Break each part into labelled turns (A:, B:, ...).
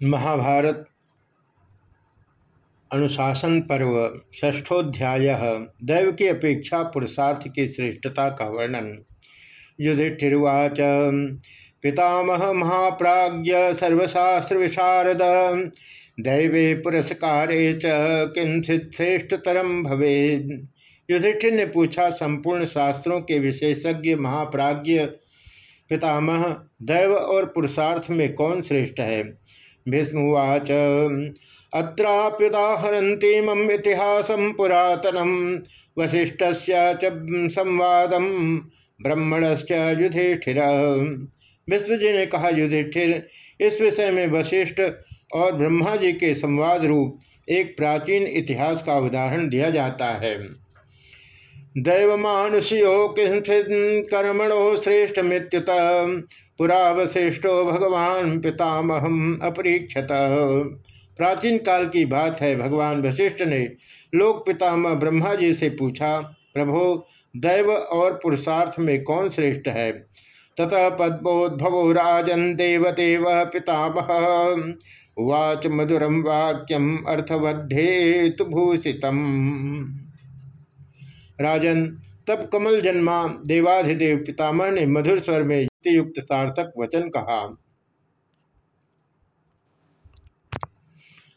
A: महाभारत अनुशासन पर्व ष्ठोध्याय दैव की अपेक्षा पुरुषार्थ की श्रेष्ठता का वर्णन। युधिष्ठिर्वाच, पितामह महाप्राज्य सर्वशास्त्र विशारद दैवे पुरस्कारे च किंचित श्रेष्ठतरम भवे युधिष्ठिर ने पूछा, संपूर्ण शास्त्रों के विशेषज्ञ महाप्राज्य पितामह, दैव और पुरुषार्थ में कौन श्रेष्ठ है? भीष्मवाच अत्राप्युदाहरती मम इतिहास पुरातनम वशिष्ठ संवाद ब्रह्मणश्च युधिष्ठिर। विश्व जी ने कहा, युधिष्ठिर, इस विषय में वशिष्ठ और ब्रह्मा जी के संवाद रूप एक प्राचीन इतिहास का उदाहरण दिया जाता है। दैवमानुषियो कर्मणो श्रेष्ठ मृत्युत पुरावशिष्टो भगवान पितामहम अपरीक्षत। प्राचीन काल की बात है, भगवान वशिष्ठ ने लोक पितामह ब्रह्मा जी से पूछा, प्रभो, दैव और पुरुषार्थ में कौन श्रेष्ठ है? ततः पद्मोद्भवो राजन देवदेव पितामह। वाच मधुरम वाक्यम अर्थवद्धेतु भूषितम। राजन, तब कमल जन्मा देवाधिदेव पितामह ने मधुर स्वर में युक्त सार्थक वचन कहा।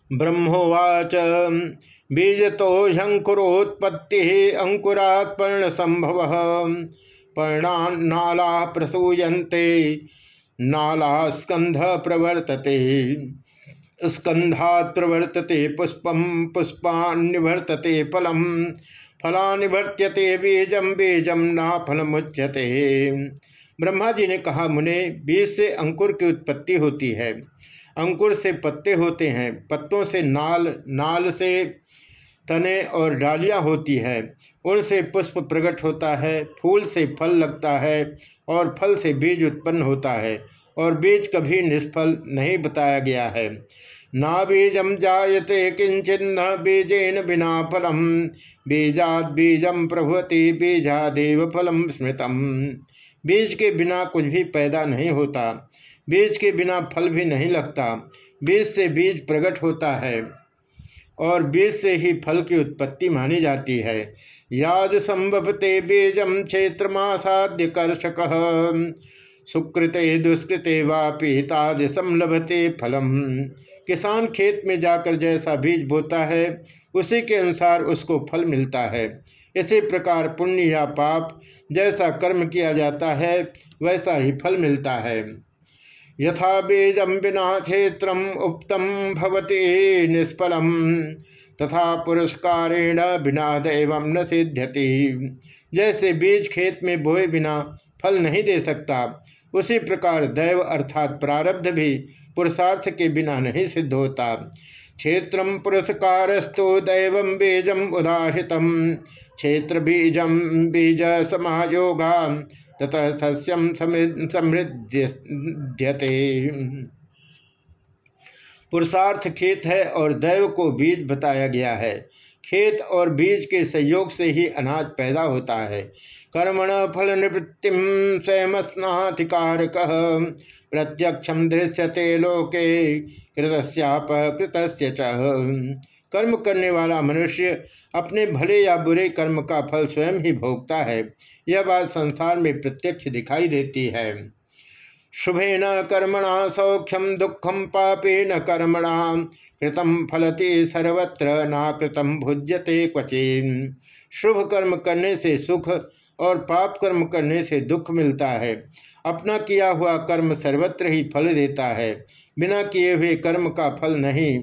A: ब्रह्मोवाच बीज तो झंकुरोत्पत्ति अंकुरात् पर्ण संभव पर्णाला प्रसूयते नाला स्कंध प्रवर्तते। स्कंधा प्रवर्तते पुष्पम पुष्पान्निवर्तते फलम फला निवर्त्यते बीजम बीजम ना फलमुच्यते ब्रह्मा जी ने कहा, मुने, बीज से अंकुर की उत्पत्ति होती है। अंकुर से पत्ते होते हैं। पत्तों से नाल नाल से तने और डालियाँ होती है। उनसे पुष्प प्रकट होता है, फूल से फल लगता है और फल से बीज उत्पन्न होता है और बीज कभी निष्फल नहीं बताया गया है। ना बीजम जायते किंचन, न बीजेन बिना फलम। बीजाद बीजम प्रभुति बीजा देव फलम स्मृतम। बीज के बिना कुछ भी पैदा नहीं होता, बीज के बिना फल भी नहीं लगता। बीज से बीज प्रकट होता है और बीज से ही फल की उत्पत्ति मानी जाती है। याद संभवते बीजम क्षेत्र मासाद्य कर्षक सुकृते दुष्कृते वापी ताद संलभते फलम। किसान खेत में जाकर जैसा बीज बोता है, उसी के अनुसार उसको फल मिलता है। इसी प्रकार पुण्य या पाप जैसा कर्म किया जाता है, वैसा ही फल मिलता है। यथा बीजम बिना क्षेत्र उक्तम भवती निष्फलम, तथा पुरस्कारेण बिना दैव न सिद्ध्यति। जैसे बीज खेत में बोए बिना फल नहीं दे सकता, उसी प्रकार दैव अर्थात प्रारब्ध भी पुरुषार्थ के बिना नहीं सिद्ध होता। क्षेत्र पुरस्कारस्तु दैव बीजम उदाहृत क्षेत्र बीजम बीज समायोगा ततः सस्यम समृद्ध्यते। पुरुषार्थ खेत है और दैव को बीज बताया गया है। खेत और बीज के सहयोग से ही अनाज पैदा होता है। कर्मण फल निवृत्ति स्वयं स्नाधिकारक प्रत्यक्षम दृश्यते लोके कृतस्याप कृत कर्म करने वाला मनुष्य अपने भले या बुरे कर्म का फल स्वयं ही भोगता है, यह बात संसार में प्रत्यक्ष दिखाई देती है। शुभे न कर्मणा सौख्यम दुखम पापे न कर्मणा कृतम फलते सर्वत्र नाकृतम भुज्यते क्वचिन। शुभ कर्म करने से सुख और पाप कर्म करने से दुख मिलता है। अपना किया हुआ कर्म सर्वत्र ही फल देता है। बिना किए हुए कर्म का फल नहीं,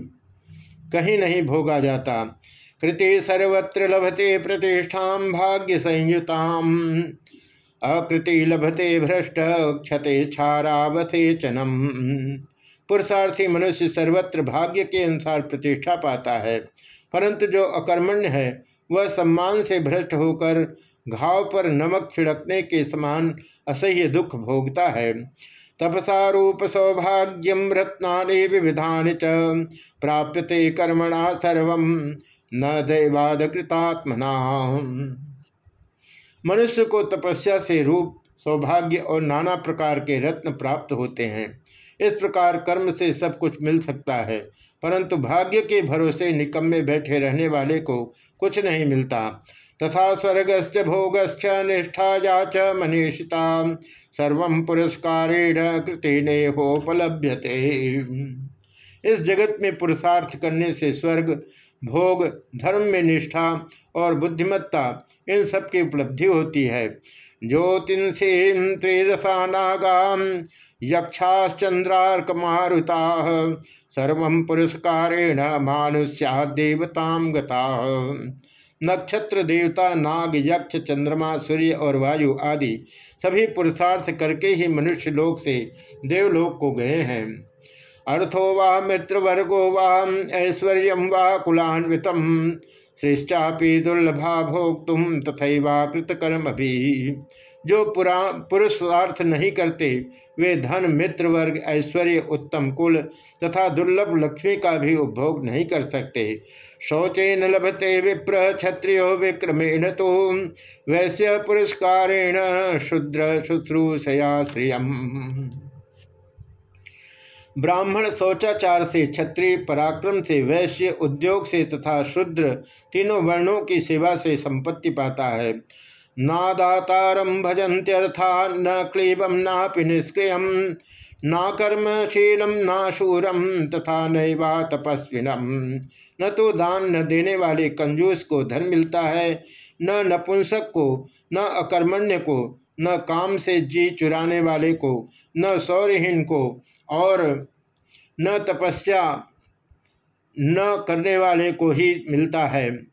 A: कहीं नहीं भोगा जाता। कृति सर्वत्र लभते प्रतिष्ठा भाग्य संयुताम अकृति लभते भ्रष्ट, क्षते क्षारावथे चनम पुरुषार्थी मनुष्य सर्वत्र भाग्य के अनुसार प्रतिष्ठा पाता है, परंतु जो अकर्मण्य है, वह सम्मान से भ्रष्ट होकर घाव पर नमक छिड़कने के समान असह्य दुख भोगता है। तपसा रूप सौभाग्यम रत्ना विविधान च प्राप्यते कर्मणा सर्व न दैवाद कृतात्मना मनुष्य को तपस्या से रूप, सौभाग्य और नाना प्रकार के रत्न प्राप्त होते हैं। इस प्रकार कर्म से सब कुछ मिल सकता है, परंतु भाग्य के भरोसे निकम में बैठे रहने वाले को कुछ नहीं मिलता। तथा स्वर्गश्च भोगश्च निष्ठा च मनीषिता सर्व पुरस्कारेण कृति होपलभ्यते इस जगत में पुरुषार्थ करने से स्वर्ग, भोग, धर्म में निष्ठा और बुद्धिमत्ता, इन सब की उपलब्धि होती है। ज्योतिषीम त्रिदशा नागाम यक्षाश्चंद्रार्क मारुता सर्व पुरस्कारेण मानुष्या देवताम गता। नक्षत्र देवता, नाग, यक्ष, चंद्रमा, सूर्य और वायु आदि सभी पुरुषार्थ करके ही मनुष्य लोक से देवलोक को गए हैं। अर्थो वा मित्रवर्गो वा ऐश्वर्य वा कुलान्वित श्रेष्ठापि दुर्लभा भोक्तुम तथैवा कृतकर्म भी जो पुरा पुरुषार्थ नहीं करते, वे धन, मित्र वर्ग, ऐश्वर्य, उत्तम कुल तथा दुर्लभ लक्ष्मी का भी उपभोग नहीं कर सकते। शौचेन लभते विप्र क्षत्रियो विक्रमेण तो वैश्य पुरस्कारेण शुद्र शुश्रूषया श्रियम। ब्राह्मण शौचाचार से, क्षत्रिय पराक्रम से, वैश्य उद्योग से तथा शुद्र तीनों वर्णों की सेवा से संपत्ति पाता है। नादातारम भजन्त्यर्था न क्लीबम नापि निष्क्रिय, ना कर्मशीलम ना शूरम तथा नैवा तपस्विनम न तो दान न देने वाले कंजूस को धन मिलता है, न नपुंसक को, न अकर्मण्य को, न काम से जी चुराने वाले को, न सौर्यहीन को, और न तपस्या न करने वाले को ही मिलता है।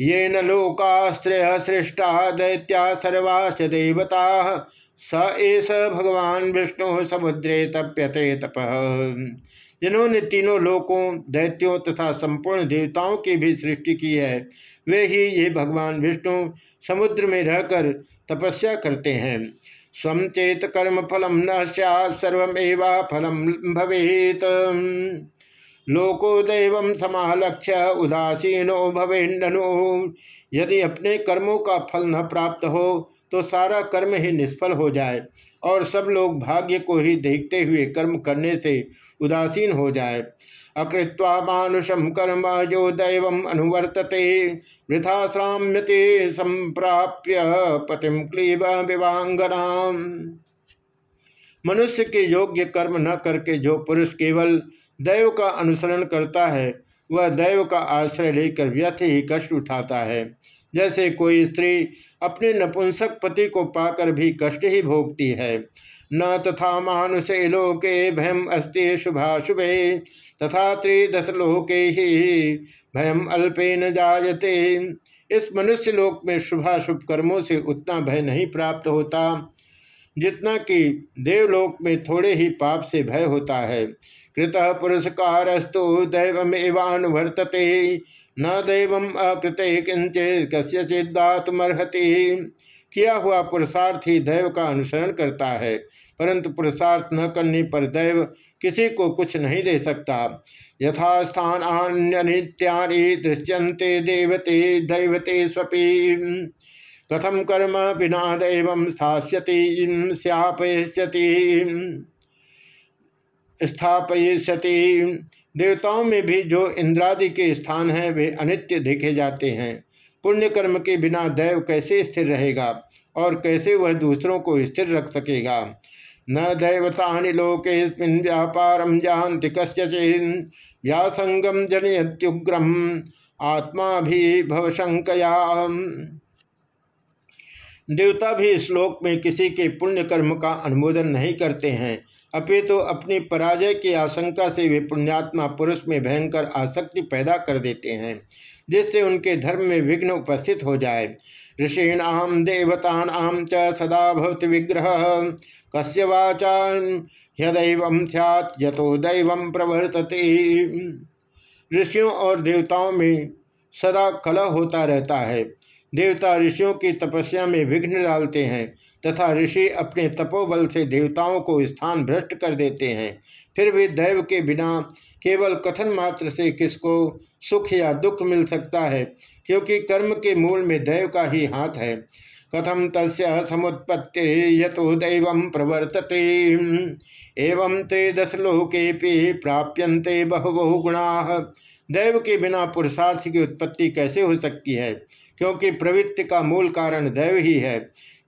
A: ये न लोकाश्रय सृष्टा दैत्या सर्वाश्च देवता। स एस भगवान विष्णु समुद्रे तप्यते तप। जिन्होंने तीनों लोकों, दैत्यों तथा संपूर्ण देवताओं की भी सृष्टि की है। वे ही ये भगवान विष्णु समुद्र में रहकर तपस्या करते हैं। स्व चेत कर्म फलम न सर्वेवा फलम भवेत। लोको दैव समालक्ष्य उदासीनो भवेन्नो यदि अपने कर्मों का फल न प्राप्त हो तो सारा कर्म ही निष्फल हो जाए और सब लोग भाग्य को ही देखते हुए कर्म करने से उदासीन हो जाए। अकृत्वा मानुषम कर्म जो दैव अनुवर्तते वृथा श्राम्यते संप्राप्य पतिम क्लीब विवांगना मनुष्य के योग्य कर्म न करके जो पुरुष केवल दैव का अनुसरण करता है, वह दैव का आश्रय लेकर व्यथ ही कष्ट उठाता है। जैसे कोई स्त्री अपने नपुंसक पति को पाकर भी कष्ट ही भोगती है, न तथा मानुषे लोके भयम अस्ति शुभाशुभे, तथा त्रिदश लोके ही भयम अल्पे न जायते। इस मनुष्य लोक में शुभाशुभ कर्मों से उतना भय नहीं प्राप्त होता। जितना कि देवलोक में थोड़े ही पाप से भय होता है। कृत पुरस्कारस्तु दैवमेवानुवर्तते न दैव अकृत किंचित कस्यचिदात्मर्हति किया हुआ पुरुषार्थ ही दैव का अनुसरण करता है, परंतु पुरुषार्थ न करने पर दैव किसी को कुछ नहीं दे सकता। यथा स्थानान्यनित्यानि दृश्यन्ते देवते, दैवते स्वपी। कथम कर्म बिना दैव स्थास्यति स्थापयति देवताओं में भी जो इंद्रादि के स्थान हैं, वे अनित्य देखे जाते हैं। पुण्य कर्म के बिना दैव कैसे स्थिर रहेगा? और कैसे वह दूसरों को स्थिर रख सकेगा? न दैवता लोके व्यापारम जानति कस्यचिन व्यासंगम जनयत्युग्रम, आत्मा भी भवशंकया देवता भी श्लोक में किसी के पुण्य कर्म का अनुमोदन नहीं करते हैं। अपे तो अपनी पराजय की आशंका से वे पुण्यात्मा पुरुष में भयंकर आसक्ति पैदा कर देते हैं, जिससे उनके धर्म में विघ्न उपस्थित हो जाए। ऋषीणाम देवतानाम च सदा भवत विग्रह। कस्य वाचा ह्यदैव सैत यथो दैव प्रवर्तते। ऋषियों और देवताओं में सदा कलह होता रहता है। देवता ऋषियों की तपस्या में विघ्न डालते हैं तथा ऋषि अपने तपोबल से देवताओं को स्थान भ्रष्ट कर देते हैं। फिर भी दैव के बिना केवल कथन मात्र से किसको सुख या दुख मिल सकता है, क्योंकि कर्म के मूल में दैव का ही हाथ है। कथम तस् समुत्पत्ति यतो दैव प्रवर्तते। एवं त्रयोदशलोके प्राप्यन्ते बहु बहु गुणा दैव के बिना पुरुषार्थ की उत्पत्ति कैसे हो सकती है? क्योंकि प्रवृत्ति का मूल कारण दैव ही है।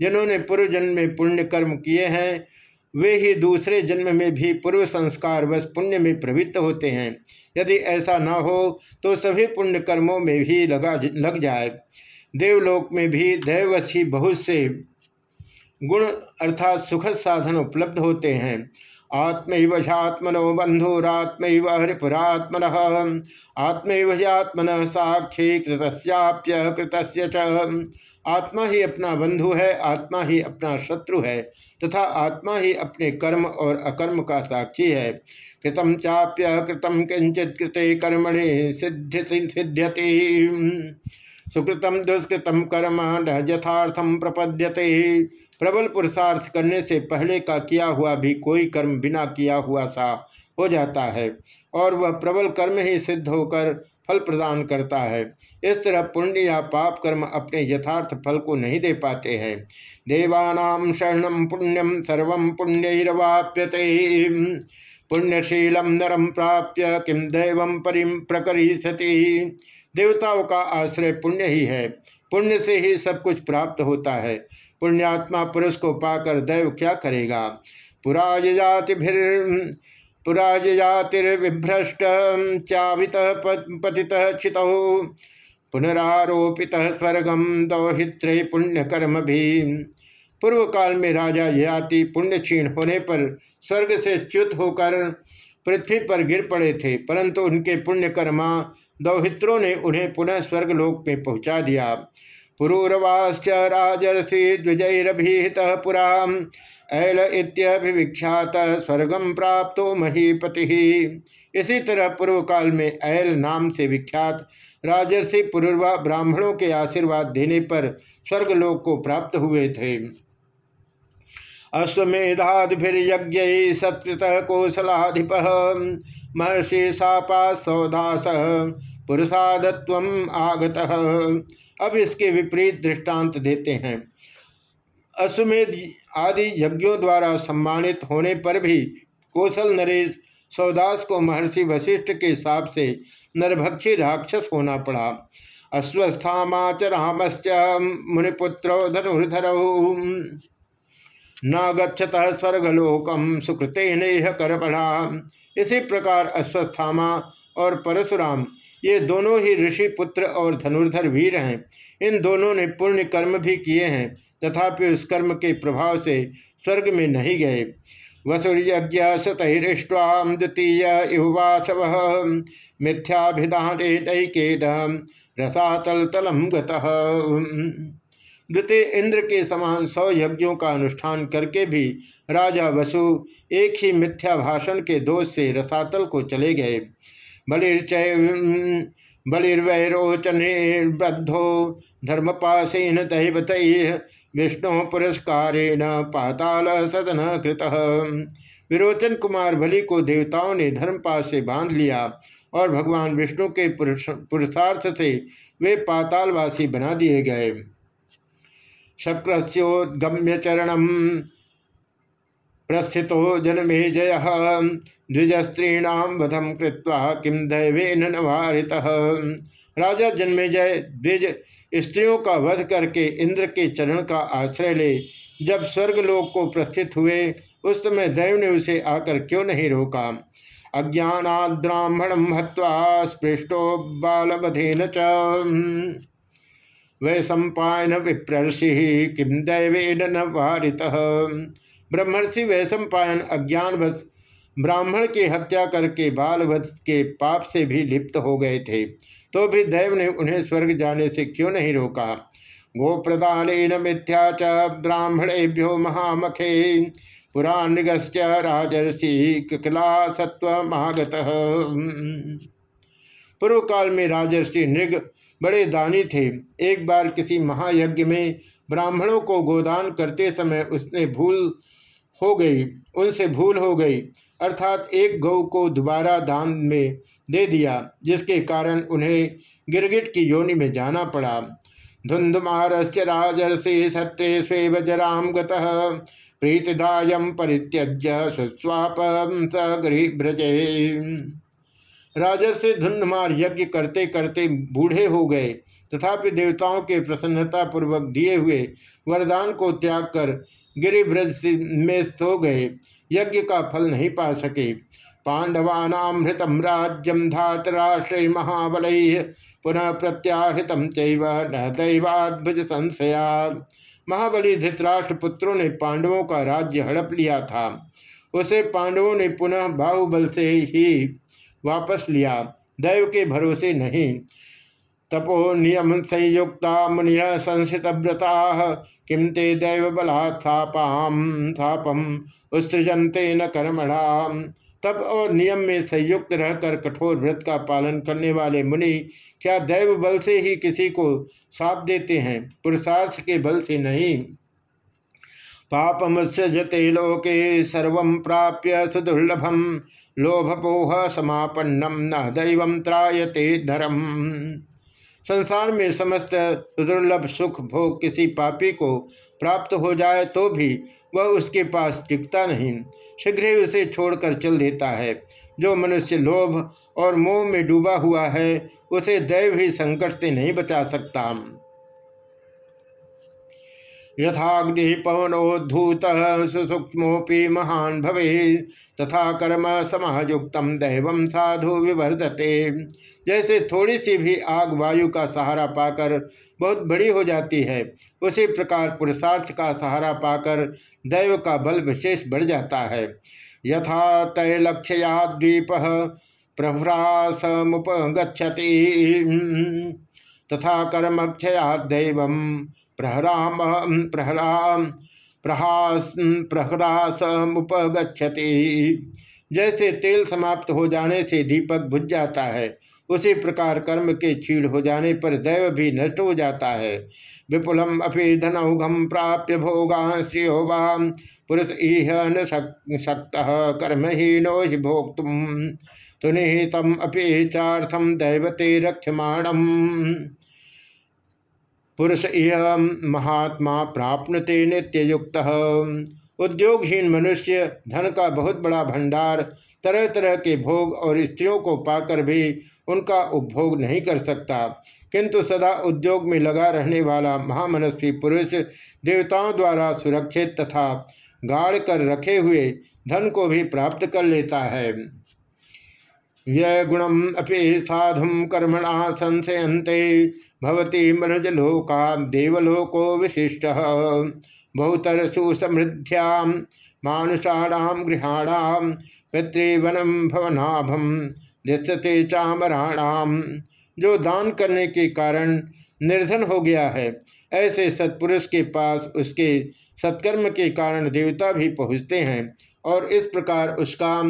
A: जिन्होंने पूर्व जन्म में पुण्य कर्म किए हैं, वे ही दूसरे जन्म में भी पूर्व संस्कार बस पुण्य में प्रवृत्त होते हैं। यदि ऐसा न हो तो सभी पुण्य कर्मों में भी लगा लग जाए। देवलोक में भी दैवसी बहुत से गुण अर्थात सुखद साधन उपलब्ध होते हैं। आत्मैवजात्मनो बंधुरात्मैव हरिपुरात्मन। आत्मैवजात्मन साक्षी कृतस्याप्य कृतस्य आत्मा ही अपना बंधु है, आत्मा ही अपना शत्रु है, तथा आत्मा ही अपने कर्म और अकर्म का साक्षी है। कृतम चाप्य कृतम किंचित कृते कर्मणि सिद्धि सिद्ध्यति। सुकृतम दुष्कृतम कर्म यथार्थम प्रपद्यते। प्रबल पुरुषार्थ करने से पहले का किया हुआ भी कोई कर्म बिना किया हुआ सा हो जाता है, और वह प्रबल कर्म ही सिद्ध होकर फल प्रदान करता है। इस तरह पुण्य या पाप कर्म अपने यथार्थ फल को नहीं दे पाते हैं। देवानाम शरणम पुण्यम सर्व पुण्यवाप्यते पुण्यशीलम नरम प्राप्य किम दैव परिम प्रकरी सती देवताओं का आश्रय पुण्य ही है। पुण्य से ही सब कुछ प्राप्त होता है। पुण्यात्मा पुरुष को पाकर दैव क्या करेगा? पुराज जाति पुराज जातिर्विभ्रष्ट चावित पतित चित। पुनरारोपित स्वर्गम दौहित्रे पुण्यकर्म भी पूर्व काल में राजा जाति पुण्य क्षीण होने पर स्वर्ग से च्युत होकर पृथ्वी पर गिर पड़े थे, परंतु उनके पुण्य पुण्यकर्मा दौहित्रों ने उन्हें पुनः स्वर्गलोक में पहुँचा दिया। पुरूरवाश्च राजर्षि द्विजरभिहित पुरा ऐल इत्यभिविख्यात स्वर्गम प्राप्त महीपति। इसी तरह पूर्व काल में ऐल नाम से विख्यात राजर्षि पुरुर्वा ब्राह्मणों के आशीर्वाद देने पर स्वर्गलोक को प्राप्त हुए थे। अश्वेधादिभिर्यज्ञ सत्कृत कौशलाधिप। महर्षि सापा सौदास पुरुषादत्व आगत। अब इसके विपरीत दृष्टांत देते हैं। अश्वमेध आदि यज्ञों द्वारा सम्मानित होने पर भी कौशल नरेश सौदास को महर्षि वशिष्ठ के हिसाब से नरभक्षी राक्षस होना पड़ा। अश्वस्थाच रामश्च मुनिपुत्रो धनुर्धर। न गच्छत स्वर्गलोकम सुकृते नेह कर इसी प्रकार अश्वस्थामा और परशुराम, ये दोनों ही ऋषि पुत्र और धनुर्धर वीर हैं। इन दोनों ने पुण्य कर्म भी किए हैं, तथापि उस कर्म के प्रभाव से स्वर्ग में नहीं गए। वसुर्यज्ञ शतहिष्टाम द्वितीय इवासव मिथ्याभिधाने रसातल तलम द्वितीय इंद्र के समान सौ यज्ञों का अनुष्ठान करके भी राजा वसु एक ही मिथ्या भाषण के दोष से रसातल को चले गए। बलिर्चय, बलिर्वैरोचने बद्धो धर्मपाशेन दैवत विष्णु पुरस्कारेण पाताल सदन कृत। विरोचन कुमार बलि को देवताओं ने धर्मपाश से बाँध लिया और भगवान विष्णु के पुरुषार्थ से वे पातालवासी बना दिए गए। शक्रस्योद्गम्य चरण प्रस्थितो जन्मे जय। द्विजस्त्रीणाम वधम कृत्वा किम दैवेन नवारित। राजा जन्मेजय द्विज स्त्रियों का वध करके इंद्र के चरण का आश्रय ले। जब स्वर्गलोक को प्रस्थित हुए, उस समय दैव ने उसे आकर क्यों नहीं रोका? अज्ञानाद्राह्मणम हत्वा स्पृष्टो बालवधेन च। वै सम्पायन विप्रषि किम दैवेन न वारित? ब्रह्मर्षि वैशंपायन अज्ञानवश ब्राह्मण की हत्या करके बालवध के पाप से भी लिप्त हो गए थे तो भी दैव ने उन्हें स्वर्ग जाने से क्यों नहीं रोका? गोप्रदान मिथ्या च ब्राह्मणेभ्यो महामखे, पुराणगश्च राजर्षि सत्व महागत पूर्व काल में राजर्षि नृग बड़े दानी थे। एक बार किसी महायज्ञ में ब्राह्मणों को गोदान करते समय उसने भूल हो गई, उनसे भूल हो गई। अर्थात एक गौ को दोबारा दान में दे दिया, जिसके कारण उन्हें गिरगिट की योनि में जाना पड़ा। धुंधुमारस्य राजर्षि सत्रे स्वेव जराम प्रीतिदायम परित्यज्य सुस्वाप स गृहभ्रजे राजर्षि धुंधमार यज्ञ करते करते बूढ़े हो गए। तथापि देवताओं के प्रसन्नता पूर्वक दिए हुए वरदान को त्याग कर गिरिभ्रज में सो गए। यज्ञ का फल नहीं पा सके। पांडवानामृतम राज्यम धातराष्ट्र महाबल पुनः प्रत्याहृतम चैव न दैवाद्भुज संशया महाबली धृतराष्ट्र पुत्रों ने पांडवों का राज्य हड़प लिया था। उसे पांडवों ने पुनः बाहुबल से ही वापस लिया। दैव के भरोसे नहीं। तपो नियम संयुक्ता मुनिय संसित व्रता किम ते दैव बला थापाम थापम उत्सृजनते न कर्मणा। तप और नियम में संयुक्त रहकर कठोर व्रत का पालन करने वाले मुनि क्या दैव बल से ही किसी को साप देते हैं? पुरुषार्थ के बल से नहीं। पापमस्यजते लोके सर्व प्राप्य सुदुर्लभम। लोभपोह समापन्नम न दैव त्रायते धर्म। संसार में समस्त दुर्लभ सुख भोग किसी पापी को प्राप्त हो जाए तो भी वह उसके पास टिकता नहीं। शीघ्र ही उसे छोड़कर चल देता है। जो मनुष्य लोभ और मोह में डूबा हुआ है, उसे दैव ही संकट से नहीं बचा सकता। यथाग्नि पवनोद्धूत सुसूक्ष्मोपि महान भवे तथा कर्म समायुक्त दैव साधु विवर्धते। जैसे थोड़ी सी भी आग वायु का सहारा पाकर बहुत बड़ी हो जाती है, उसी प्रकार पुरुषार्थ का सहारा पाकर दैव का बल विशेष बढ़ जाता है। यथा तैलक्षया द्वीप प्रभ्रासमुपगछति तथा कर्मक्षया दैव प्रहराम प्रहराम, प्रहास प्रहरासमुपगछति जैसे तेल समाप्त हो जाने से दीपक बुझ जाता है, उसी प्रकार कर्म के छीड़ हो जाने पर दैव भी नष्ट हो जाता है। विपुलम अपि धनौघम प्राप्य भोगा श्रियो वाम पुरुष इह न शक्त, कर्महीनो ही भोक्तुम। तुनिहितम अपि चार्थम दैवते रक्षमाणम। पुरुष इह महात्मा प्राप्नते नित्ययुक्त। उद्योगहीन मनुष्य, धन का बहुत बड़ा भंडार तरह तरह के भोग और स्त्रियों को पाकर भी उनका उपभोग नहीं कर सकता। किंतु सदा उद्योग में लगा रहने वाला महामनस्वी पुरुष देवताओं द्वारा सुरक्षित तथा गाड़ कर रखे हुए धन को भी प्राप्त कर लेता है। यह गुणम अपि साधु कर्मणा संशयते भवती मनुजलोका देवलोको विशिष्ट। बहुतरसु समृद्ध्याम मानुषाणाम गृहाणाम पितृवनम भवनाभम दृश्यते चामराणाम जो दान करने के कारण निर्धन हो गया है, ऐसे सत्पुरुष के पास उसके सत्कर्म के कारण देवता भी पहुँचते हैं और इस प्रकार उसका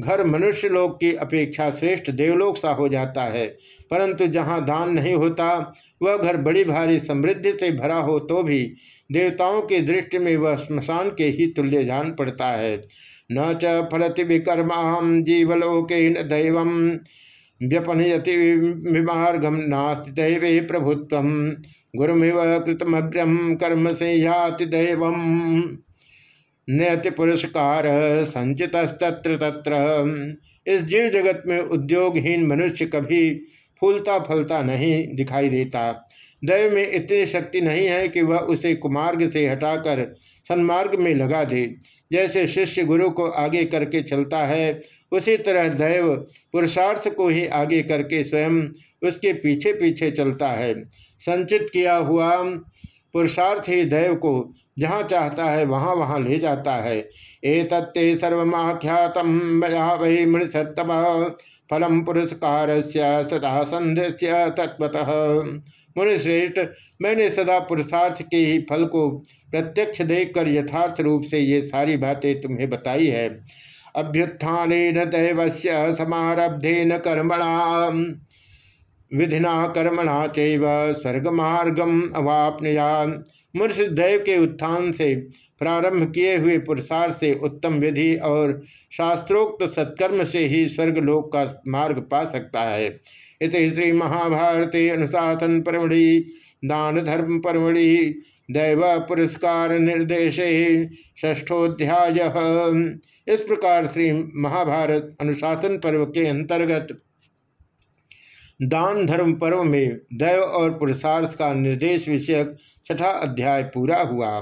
A: घर मनुष्य लोक की अपेक्षा श्रेष्ठ देवलोक सा हो जाता है। परंतु जहाँ दान नहीं होता, वह घर बड़ी भारी समृद्धि से भरा हो तो भी देवताओं के दृष्टि में वह स्मशान के ही तुल्य जान पड़ता है। न च फलति विकर्मा जीवलोके न दैव, व्यपनयति विमार्गम नास्ति दैवे प्रभुत्व। गुरुमिव कृतमग्रम कर्म से याति दैव नयति पुरस्कार संचित तत्र। तत्र इस जीव जगत में उद्योगहीन मनुष्य कभी फूलता फलता नहीं दिखाई देता। दैव में इतनी शक्ति नहीं है कि वह उसे कुमार्ग से हटाकर सन्मार्ग में लगा दे। जैसे शिष्य गुरु को आगे करके चलता है, उसी तरह दैव पुरुषार्थ को ही आगे करके स्वयं उसके पीछे पीछे चलता है। संचित किया हुआ पुरुषार्थ ही दैव को जहाँ चाहता है, वहाँ वहाँ ले जाता है। ए तत्ते सर्वख्यातम मया वही मृषतम फलम पुरस्कार सदा संध्य तत्वतः मुनिश्रेष्ठ, मैंने सदा पुरुषार्थ के ही फल को प्रत्यक्ष देखकर यथार्थ रूप से ये सारी बातें तुम्हें बताई है। अभ्युत्थान दैव से समारब्धेन कर्मणा। विधिना कर्मणा चैव स्वर्गमार्गम अवापनया मनुष्य दैव के उत्थान से प्रारंभ किए हुए पुरुषार्थ से उत्तम विधि और शास्त्रोक्त सत्कर्म से ही स्वर्गलोक का मार्ग पा सकता है। इस श्री महाभारती अनुशासन परमढ़ि, दान धर्म परमणि दैव पुरस्कार निर्देश ष्ठोध्याय इस प्रकार श्री महाभारत अनुशासन पर्व के अंतर्गत दान धर्म पर्व में दैव और पुरुषार्थ का निर्देश विषयक छठा अध्याय पूरा हुआ।